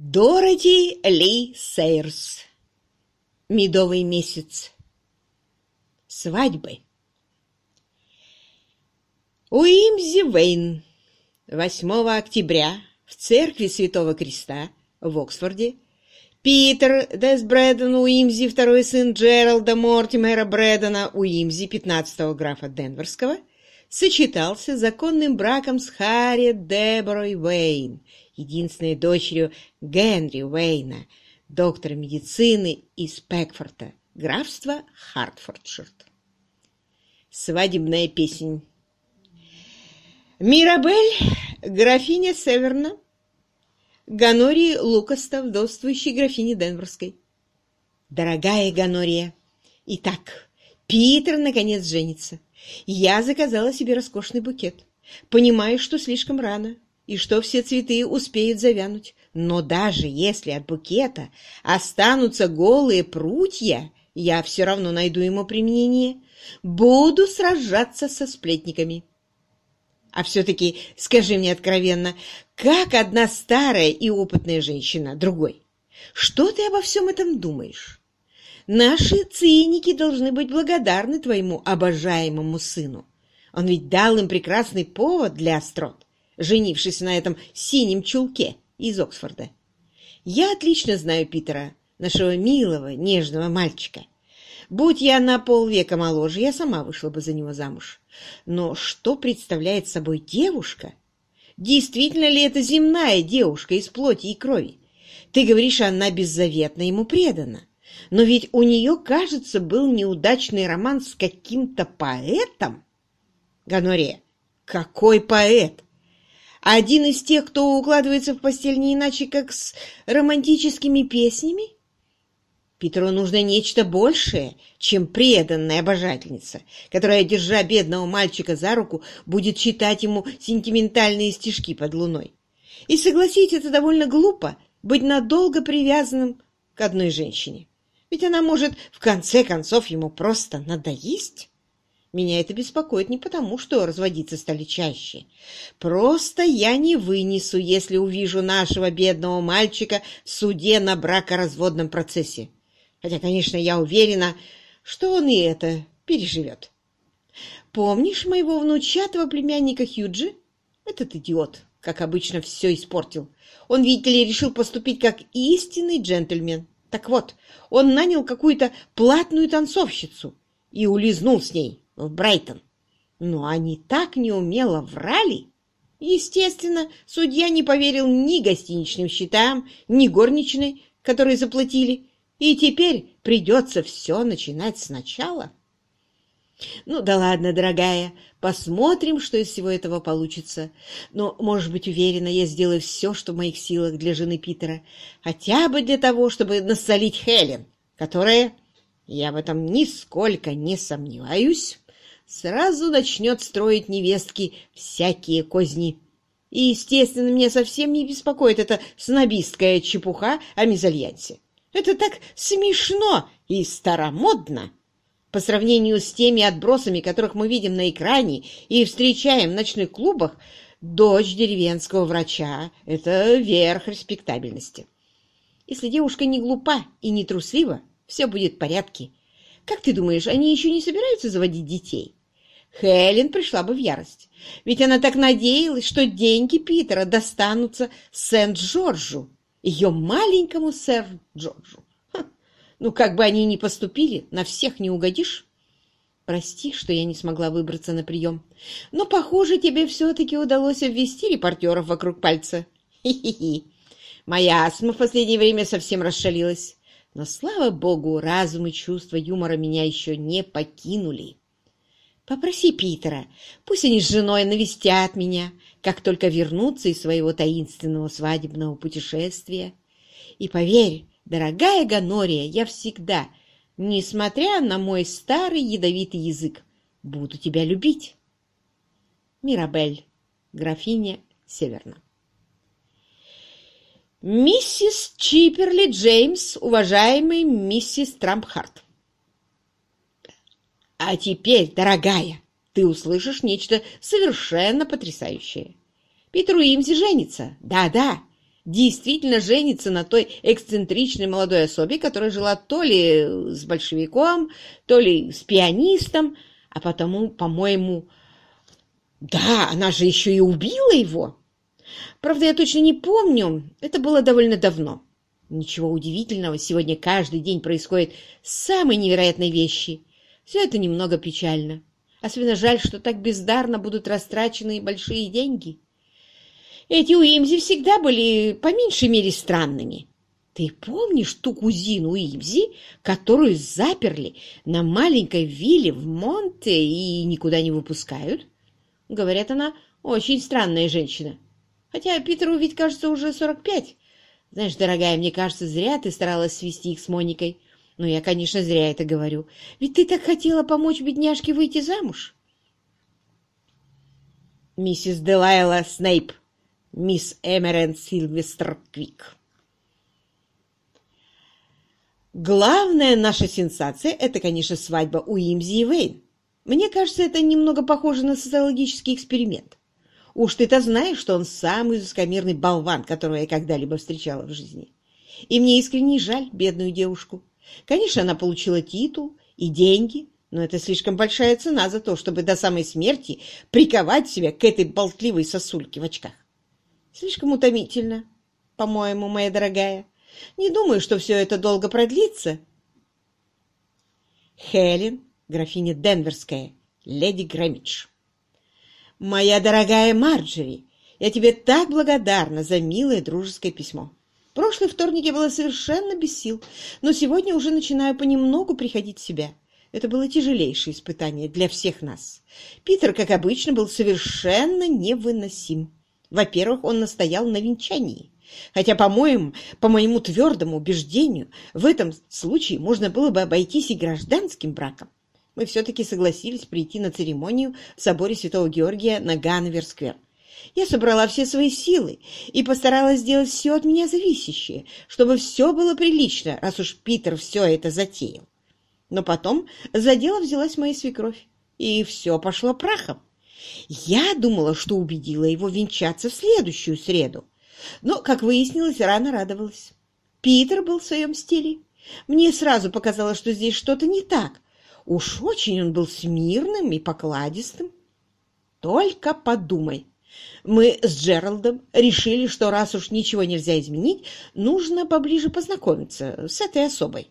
Дороти Ли Сейрс. Медовый месяц. Свадьбы. Уимзи Вейн. 8 октября в церкви Святого Креста в Оксфорде Питер Дес Брэддон Уимзи, второй сын Джералда Мортимера Брэддона Уимзи, 15-го графа Денверского, сочетался законным браком с Харриет Деборой Вейн, единственной дочерью Генри Уэйна, доктора медицины из Пекфорта, графства Хартфордшир. Свадебная песня. Мирабель, графиня Северна, Ганории Лукаста, вдовствующей графини Денверской. Дорогая Ганория, итак, Питер наконец женится. Я заказала себе роскошный букет. Понимаю, что слишком рано, и что все цветы успеют завянуть. Но даже если от букета останутся голые прутья, я все равно найду ему применение. Буду сражаться со сплетниками. А все-таки скажи мне откровенно, как одна старая и опытная женщина другой? Что ты обо всем этом думаешь? Наши циники должны быть благодарны твоему обожаемому сыну. Он ведь дал им прекрасный повод для острот женившись на этом синем чулке из Оксфорда. Я отлично знаю Питера, нашего милого, нежного мальчика. Будь я на полвека моложе, я сама вышла бы за него замуж. Но что представляет собой девушка? Действительно ли это земная девушка из плоти и крови? Ты говоришь, она беззаветно ему предана. Но ведь у нее, кажется, был неудачный роман с каким-то поэтом. Ганория, какой поэт? Один из тех, кто укладывается в постель не иначе, как с романтическими песнями? Петру нужно нечто большее, чем преданная обожательница, которая, держа бедного мальчика за руку, будет читать ему сентиментальные стишки под луной. И согласитесь, это довольно глупо быть надолго привязанным к одной женщине. Ведь она может в конце концов ему просто надоесть. Меня это беспокоит не потому, что разводиться стали чаще. Просто я не вынесу, если увижу нашего бедного мальчика в суде на бракоразводном процессе. Хотя, конечно, я уверена, что он и это переживет. Помнишь моего внучатого племянника Хьюджи? Этот идиот, как обычно, все испортил. Он, видите ли, решил поступить как истинный джентльмен. Так вот, он нанял какую-то платную танцовщицу и улизнул с ней в Брайтон. Но они так неумело врали. Естественно, судья не поверил ни гостиничным счетам, ни горничной, которые заплатили, и теперь придется все начинать сначала. Ну да ладно, дорогая, посмотрим, что из всего этого получится. Но, может быть, уверена, я сделаю все, что в моих силах для жены Питера, хотя бы для того, чтобы насолить Хелен, которая, я в этом нисколько не сомневаюсь, сразу начнет строить невестки всякие козни. И, естественно, меня совсем не беспокоит эта снобистская чепуха о мезальянсе. Это так смешно и старомодно. По сравнению с теми отбросами, которых мы видим на экране и встречаем в ночных клубах, дочь деревенского врача — это верх респектабельности. Если девушка не глупа и не труслива, все будет в порядке. Как ты думаешь, они еще не собираются заводить детей? Хелен пришла бы в ярость, ведь она так надеялась, что деньги Питера достанутся Сент-Джорджу, ее маленькому сэр-Джорджу. Ну, как бы они ни поступили, на всех не угодишь. Прости, что я не смогла выбраться на прием, но, похоже, тебе все-таки удалось ввести репортеров вокруг пальца. Хи-хи-хи. Моя астма в последнее время совсем расшалилась, но, слава богу, разум и чувство юмора меня еще не покинули. Попроси Питера, пусть они с женой навестят меня, как только вернутся из своего таинственного свадебного путешествия. И поверь, дорогая Ганория, я всегда, несмотря на мой старый ядовитый язык, буду тебя любить. Мирабель, графиня Северна. Миссис Чиперли Джеймс, уважаемый миссис Трампхарт. А теперь, дорогая, ты услышишь нечто совершенно потрясающее. Питер Уимзи женится. Да-да, действительно женится на той эксцентричной молодой особе, которая жила то ли с большевиком, то ли с пианистом, а потому, по-моему, да, она же еще и убила его. Правда, я точно не помню, это было довольно давно. Ничего удивительного, сегодня каждый день происходят самые невероятные вещи. Все это немного печально. Особенно жаль, что так бездарно будут растрачены большие деньги. Эти Уимзи всегда были по меньшей мере странными. Ты помнишь ту кузину Уимзи, которую заперли на маленькой вилле в Монте и никуда не выпускают? Говорят, она очень странная женщина. Хотя Питеру ведь, кажется, уже сорок пять. Знаешь, дорогая, мне кажется, зря ты старалась свести их с Моникой. Но я, конечно, зря это говорю. Ведь ты так хотела помочь бедняжке выйти замуж. Миссис Делайла Снейп, мисс Эмерен Сильвестр Квик. Главная наша сенсация – это, конечно, свадьба Уимзи и Вейн. Мне кажется, это немного похоже на социологический эксперимент. Уж ты-то знаешь, что он самый высокомерный болван, которого я когда-либо встречала в жизни. И мне искренне жаль бедную девушку. Конечно, она получила титул и деньги, но это слишком большая цена за то, чтобы до самой смерти приковать себя к этой болтливой сосульке в очках. Слишком утомительно, по-моему, моя дорогая. Не думаю, что все это долго продлится. Хелен, графиня Денверская, леди Грэмидж. Моя дорогая Марджери, я тебе так благодарна за милое дружеское письмо. Прошлый вторник я была совершенно без сил, но сегодня уже начинаю понемногу приходить в себя. Это было тяжелейшее испытание для всех нас. Питер, как обычно, был совершенно невыносим. Во-первых, он настоял на венчании. Хотя, по-моему, по моему твердому убеждению, в этом случае можно было бы обойтись и гражданским браком мы все-таки согласились прийти на церемонию в соборе Святого Георгия на Ганновер-сквер. Я собрала все свои силы и постаралась сделать все от меня зависящее, чтобы все было прилично, раз уж Питер все это затеял. Но потом за дело взялась моя свекровь, и все пошло прахом. Я думала, что убедила его венчаться в следующую среду, но, как выяснилось, рано радовалась. Питер был в своем стиле. Мне сразу показалось, что здесь что-то не так, Уж очень он был смирным и покладистым. Только подумай. Мы с Джералдом решили, что раз уж ничего нельзя изменить, нужно поближе познакомиться с этой особой.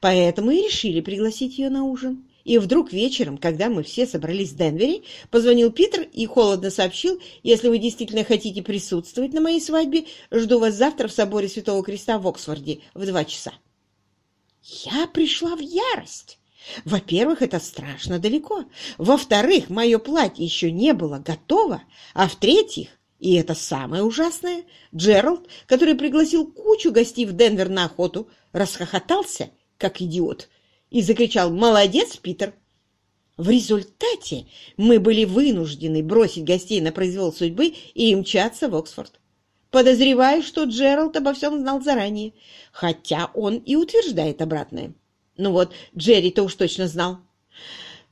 Поэтому и решили пригласить ее на ужин. И вдруг вечером, когда мы все собрались в Денвере, позвонил Питер и холодно сообщил, если вы действительно хотите присутствовать на моей свадьбе, жду вас завтра в соборе Святого Креста в Оксфорде в два часа. Я пришла в ярость. Во-первых, это страшно далеко. Во-вторых, мое платье еще не было готово. А в-третьих, и это самое ужасное, Джеральд, который пригласил кучу гостей в Денвер на охоту, расхохотался, как идиот, и закричал «Молодец, Питер!». В результате мы были вынуждены бросить гостей на произвол судьбы и мчаться в Оксфорд. Подозреваю, что Джеральд обо всем знал заранее, хотя он и утверждает обратное. Ну вот, Джерри-то уж точно знал.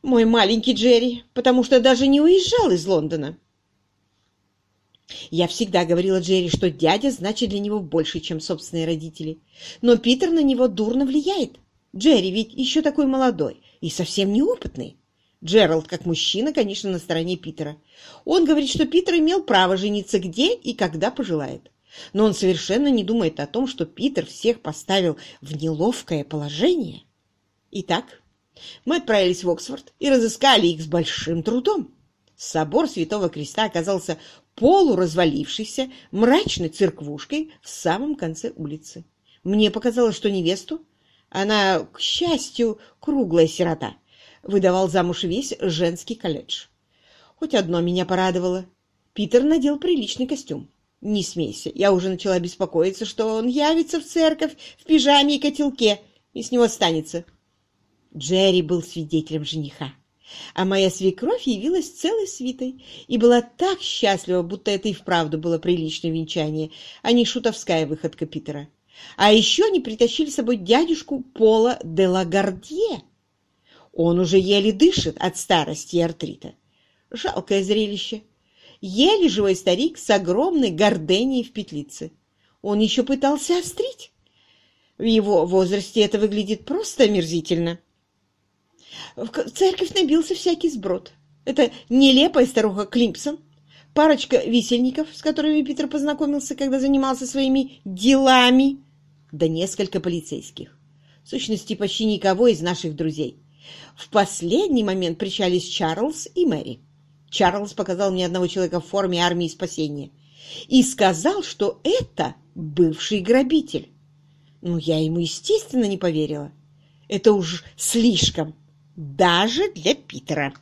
Мой маленький Джерри, потому что даже не уезжал из Лондона. Я всегда говорила Джерри, что дядя значит для него больше, чем собственные родители. Но Питер на него дурно влияет. Джерри ведь еще такой молодой и совсем неопытный. Джеральд, как мужчина, конечно, на стороне Питера. Он говорит, что Питер имел право жениться где и когда пожелает. Но он совершенно не думает о том, что Питер всех поставил в неловкое положение. Итак, мы отправились в Оксфорд и разыскали их с большим трудом. Собор Святого Креста оказался полуразвалившейся мрачной церквушкой в самом конце улицы. Мне показалось, что невесту, она, к счастью, круглая сирота, выдавал замуж весь женский колледж. Хоть одно меня порадовало. Питер надел приличный костюм. Не смейся, я уже начала беспокоиться, что он явится в церковь в пижаме и котелке, и с него останется. Джерри был свидетелем жениха, а моя свекровь явилась целой свитой и была так счастлива, будто это и вправду было приличное венчание, а не шутовская выходка Питера. А еще они притащили с собой дядюшку Пола де Лагардье. Он уже еле дышит от старости и артрита. Жалкое зрелище. Еле живой старик с огромной горденией в петлице. он еще пытался острить. В его возрасте это выглядит просто омерзительно. Церковь набился всякий сброд. Это нелепая старуха Климпсон, парочка висельников, с которыми Питер познакомился, когда занимался своими делами, да несколько полицейских. В сущности, почти никого из наших друзей. В последний момент причались Чарльз и Мэри. Чарльз показал мне одного человека в форме армии спасения и сказал, что это бывший грабитель. Ну, я ему, естественно, не поверила. Это уж слишком, даже для Питера.